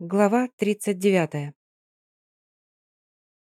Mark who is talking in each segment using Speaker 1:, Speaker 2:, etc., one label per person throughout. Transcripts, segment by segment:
Speaker 1: Глава 39.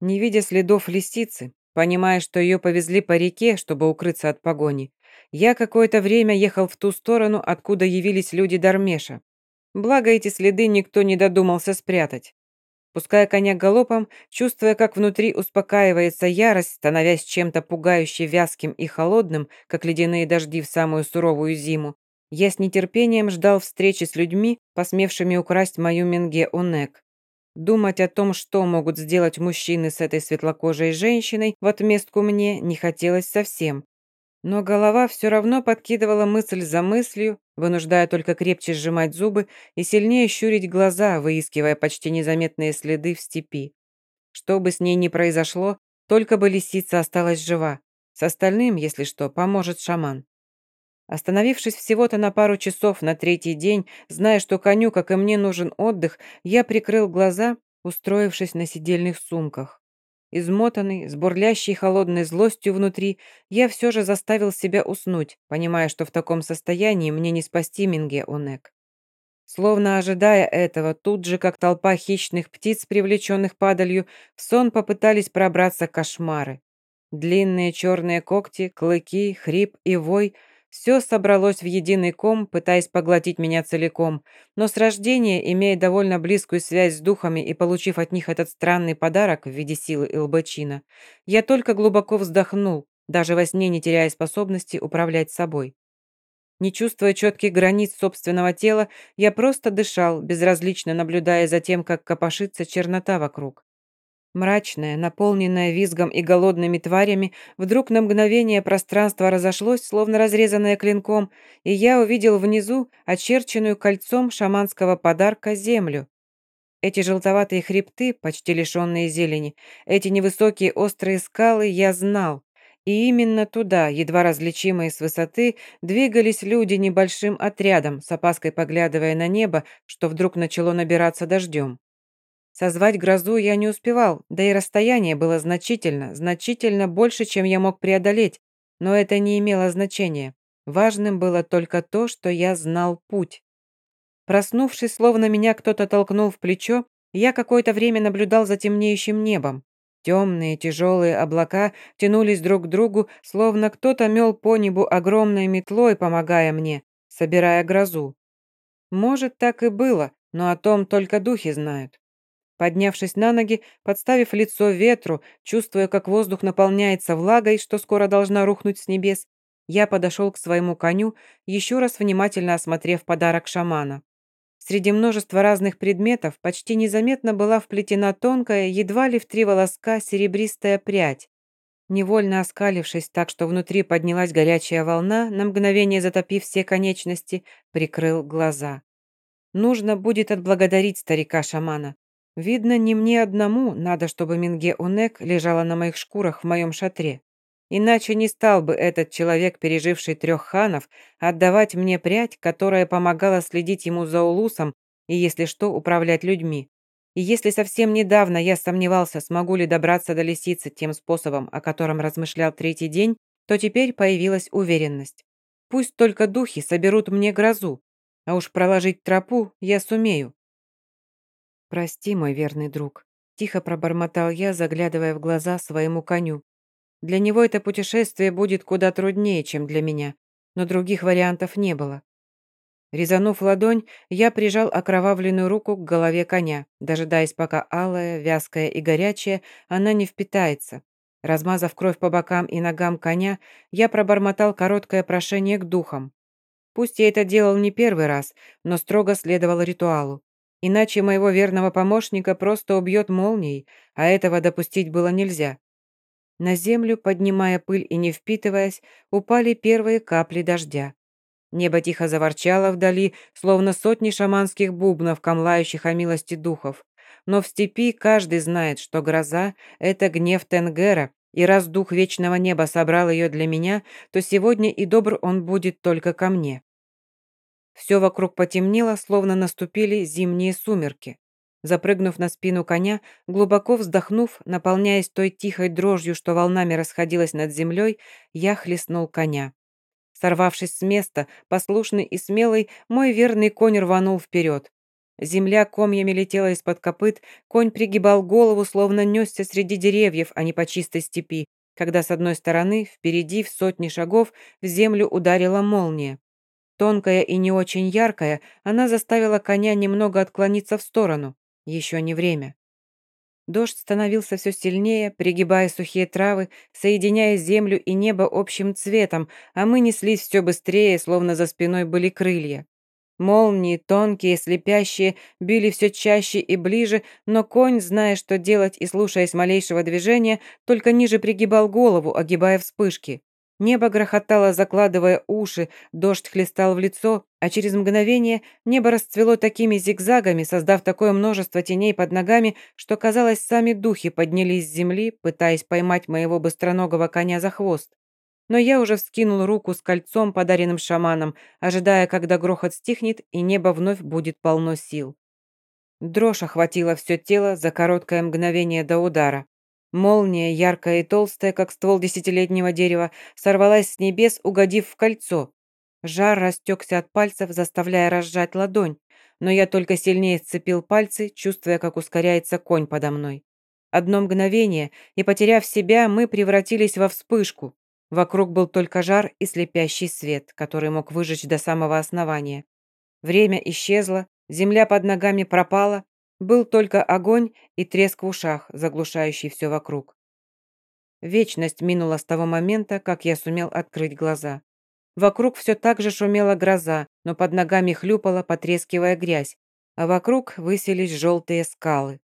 Speaker 1: Не видя следов лисицы, понимая, что ее повезли по реке, чтобы укрыться от погони, я какое-то время ехал в ту сторону, откуда явились люди Дармеша. Благо, эти следы никто не додумался спрятать. Пуская коня галопом, чувствуя, как внутри успокаивается ярость, становясь чем-то пугающе вязким и холодным, как ледяные дожди в самую суровую зиму, я с нетерпением ждал встречи с людьми, посмевшими украсть мою Менге-Унек. Думать о том, что могут сделать мужчины с этой светлокожей женщиной, в отместку мне не хотелось совсем. Но голова все равно подкидывала мысль за мыслью, вынуждая только крепче сжимать зубы и сильнее щурить глаза, выискивая почти незаметные следы в степи. Что бы с ней ни произошло, только бы лисица осталась жива. С остальным, если что, поможет шаман. Остановившись всего-то на пару часов на третий день, зная, что коню, как и мне, нужен отдых, я прикрыл глаза, устроившись на сидельных сумках. Измотанный, с бурлящей холодной злостью внутри, я все же заставил себя уснуть, понимая, что в таком состоянии мне не спасти Минге Онек. Словно ожидая этого, тут же, как толпа хищных птиц, привлеченных падалью, в сон попытались пробраться кошмары. Длинные черные когти, клыки, хрип и вой – все собралось в единый ком, пытаясь поглотить меня целиком, но с рождения, имея довольно близкую связь с духами и получив от них этот странный подарок в виде силы Илбачина, я только глубоко вздохнул, даже во сне не теряя способности управлять собой. Не чувствуя четких границ собственного тела, я просто дышал, безразлично наблюдая за тем, как копошится чернота вокруг. Мрачное, наполненное визгом и голодными тварями, вдруг на мгновение пространство разошлось, словно разрезанное клинком, и я увидел внизу очерченную кольцом шаманского подарка землю. Эти желтоватые хребты, почти лишенные зелени, эти невысокие острые скалы я знал. И именно туда, едва различимые с высоты, двигались люди небольшим отрядом, с опаской поглядывая на небо, что вдруг начало набираться дождем. Созвать грозу я не успевал, да и расстояние было значительно, значительно больше, чем я мог преодолеть, но это не имело значения. Важным было только то, что я знал путь. Проснувшись, словно меня кто-то толкнул в плечо, я какое-то время наблюдал за темнеющим небом. Темные, тяжелые облака тянулись друг к другу, словно кто-то мел по небу огромной метлой, помогая мне, собирая грозу. Может, так и было, но о том только духи знают. Поднявшись на ноги, подставив лицо ветру, чувствуя, как воздух наполняется влагой, что скоро должна рухнуть с небес, я подошел к своему коню, еще раз внимательно осмотрев подарок шамана. Среди множества разных предметов почти незаметно была вплетена тонкая, едва ли в три волоска, серебристая прядь. Невольно оскалившись так, что внутри поднялась горячая волна, на мгновение затопив все конечности, прикрыл глаза. Нужно будет отблагодарить старика-шамана. Видно, не мне одному надо, чтобы Минге Унек лежала на моих шкурах в моем шатре. Иначе не стал бы этот человек, переживший трех ханов, отдавать мне прядь, которая помогала следить ему за улусом и, если что, управлять людьми. И если совсем недавно я сомневался, смогу ли добраться до лисицы тем способом, о котором размышлял третий день, то теперь появилась уверенность. Пусть только духи соберут мне грозу, а уж проложить тропу я сумею. «Прости, мой верный друг», — тихо пробормотал я, заглядывая в глаза своему коню. «Для него это путешествие будет куда труднее, чем для меня, но других вариантов не было». Резанув ладонь, я прижал окровавленную руку к голове коня, дожидаясь, пока алая, вязкая и горячая, она не впитается. Размазав кровь по бокам и ногам коня, я пробормотал короткое прошение к духам. Пусть я это делал не первый раз, но строго следовал ритуалу. Иначе моего верного помощника просто убьет молнией, а этого допустить было нельзя. На землю, поднимая пыль и не впитываясь, упали первые капли дождя. Небо тихо заворчало вдали, словно сотни шаманских бубнов, камлающих о милости духов. Но в степи каждый знает, что гроза — это гнев Тенгера, и раз дух вечного неба собрал ее для меня, то сегодня и добр он будет только ко мне. Все вокруг потемнело, словно наступили зимние сумерки. Запрыгнув на спину коня, глубоко вздохнув, наполняясь той тихой дрожью, что волнами расходилась над землей, я хлестнул коня. Сорвавшись с места, послушный и смелый, мой верный конь рванул вперед. Земля комьями летела из-под копыт, конь пригибал голову, словно несся среди деревьев, а не по чистой степи, когда с одной стороны, впереди, в сотни шагов, в землю ударила молния. Тонкая и не очень яркая, она заставила коня немного отклониться в сторону. Еще не время. Дождь становился все сильнее, пригибая сухие травы, соединяя землю и небо общим цветом, а мы неслись все быстрее, словно за спиной были крылья. Молнии, тонкие, слепящие, били все чаще и ближе, но конь, зная, что делать и слушаясь малейшего движения, только ниже пригибал голову, огибая вспышки. Небо грохотало, закладывая уши, дождь хлестал в лицо, а через мгновение небо расцвело такими зигзагами, создав такое множество теней под ногами, что, казалось, сами духи поднялись с земли, пытаясь поймать моего быстроногого коня за хвост. Но я уже вскинул руку с кольцом, подаренным шаманом, ожидая, когда грохот стихнет и небо вновь будет полно сил. Дрожь охватила все тело за короткое мгновение до удара. Молния, яркая и толстая, как ствол десятилетнего дерева, сорвалась с небес, угодив в кольцо. Жар растекся от пальцев, заставляя разжать ладонь, но я только сильнее сцепил пальцы, чувствуя, как ускоряется конь подо мной. Одно мгновение, и, потеряв себя, мы превратились во вспышку. Вокруг был только жар и слепящий свет, который мог выжечь до самого основания. Время исчезло, земля под ногами пропала, был только огонь и треск в ушах, заглушающий все вокруг. Вечность минула с того момента, как я сумел открыть глаза. Вокруг все так же шумела гроза, но под ногами хлюпала, потрескивая грязь, а вокруг высились желтые скалы.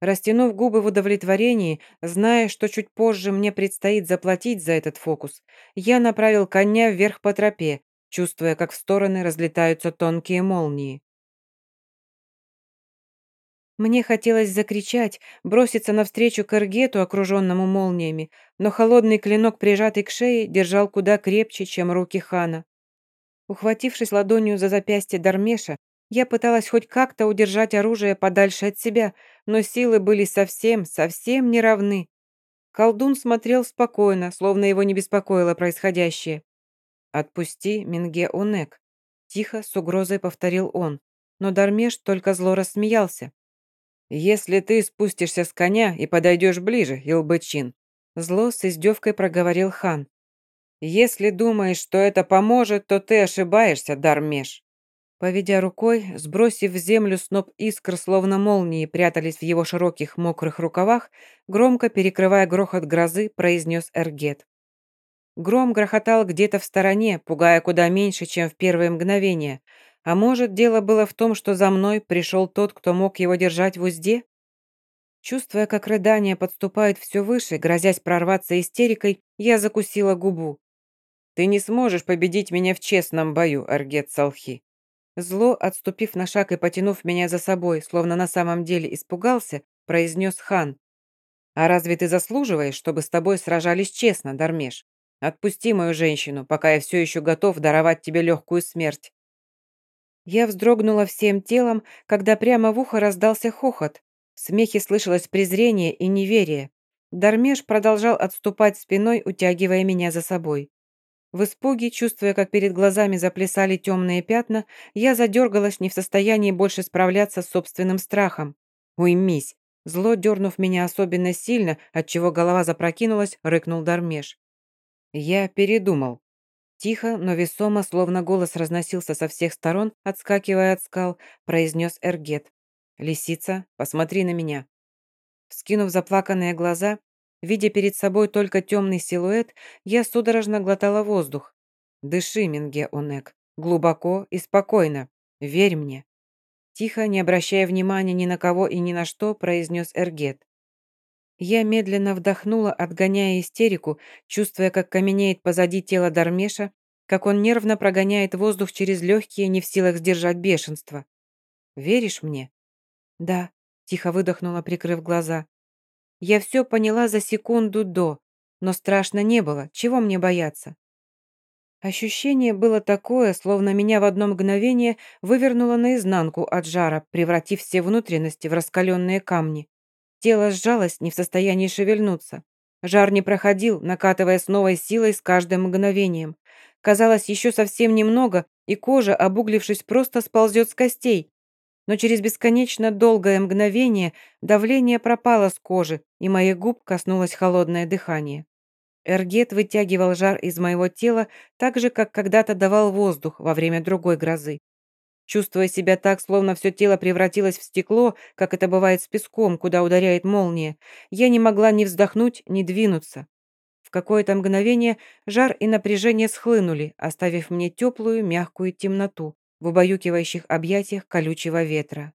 Speaker 1: Растянув губы в удовлетворении, зная, что чуть позже мне предстоит заплатить за этот фокус, я направил коня вверх по тропе, чувствуя, как в стороны разлетаются тонкие молнии. Мне хотелось закричать, броситься навстречу к Эргету, окруженному молниями, но холодный клинок, прижатый к шее, держал куда крепче, чем руки хана. Ухватившись ладонью за запястье Дармеша, я пыталась хоть как-то удержать оружие подальше от себя, но силы были совсем, совсем неравны. Колдун смотрел спокойно, словно его не беспокоило происходящее. «Отпусти, Минге Унек», — тихо, с угрозой повторил он, но Дармеш только зло рассмеялся. «Если ты спустишься с коня и подойдешь ближе, Илбычин», зло с издевкой проговорил хан. «Если думаешь, что это поможет, то ты ошибаешься, Дармеш». Поведя рукой, сбросив в землю сноп искр, словно молнии прятались в его широких мокрых рукавах, громко перекрывая грохот грозы, произнес Эргет. Гром грохотал где-то в стороне, пугая куда меньше, чем в первые мгновения, а может, дело было в том, что за мной пришел тот, кто мог его держать в узде? Чувствуя, как рыдания подступают все выше, грозясь прорваться истерикой, я закусила губу. «Ты не сможешь победить меня в честном бою, Аргет Салхи». Зло, отступив на шаг и потянув меня за собой, словно на самом деле испугался, произнес хан. «А разве ты заслуживаешь, чтобы с тобой сражались честно, Дармеш? Отпусти мою женщину, пока я все еще готов даровать тебе легкую смерть». Я вздрогнула всем телом, когда прямо в ухо раздался хохот. В смехе слышалось презрение и неверие. Дармеш продолжал отступать спиной, утягивая меня за собой. В испуге, чувствуя, как перед глазами заплясали темные пятна, я задергалась, не в состоянии больше справляться с собственным страхом. «Уймись!» Зло, дернув меня особенно сильно, отчего голова запрокинулась, рыкнул Дармеш. Я передумал. Тихо, но весомо, словно голос разносился со всех сторон, отскакивая от скал, произнес Эргет. «Лисица, посмотри на меня». Вскинув заплаканные глаза, видя перед собой только темный силуэт, я судорожно глотала воздух. «Дыши, Минге Онек, глубоко и спокойно. Верь мне». Тихо, не обращая внимания ни на кого и ни на что, произнес Эргет. Я медленно вдохнула, отгоняя истерику, чувствуя, как каменеет позади тела Дармеша, как он нервно прогоняет воздух через легкие, не в силах сдержать бешенство. «Веришь мне?» «Да», — тихо выдохнула, прикрыв глаза. «Я все поняла за секунду до, но страшно не было, чего мне бояться?» Ощущение было такое, словно меня в одно мгновение вывернуло наизнанку от жара, превратив все внутренности в раскаленные камни. Тело сжалось, не в состоянии шевельнуться. Жар не проходил, накатывая с новой силой с каждым мгновением. Казалось, еще совсем немного, и кожа, обуглившись, просто сползет с костей. Но через бесконечно долгое мгновение давление пропало с кожи, и моих губ коснулось холодное дыхание. Эргет вытягивал жар из моего тела так же, как когда-то давал воздух во время другой грозы. Чувствуя себя так, словно все тело превратилось в стекло, как это бывает с песком, куда ударяет молния, я не могла ни вздохнуть, ни двинуться. В какое-то мгновение жар и напряжение схлынули, оставив мне теплую, мягкую темноту в убаюкивающих объятиях колючего ветра.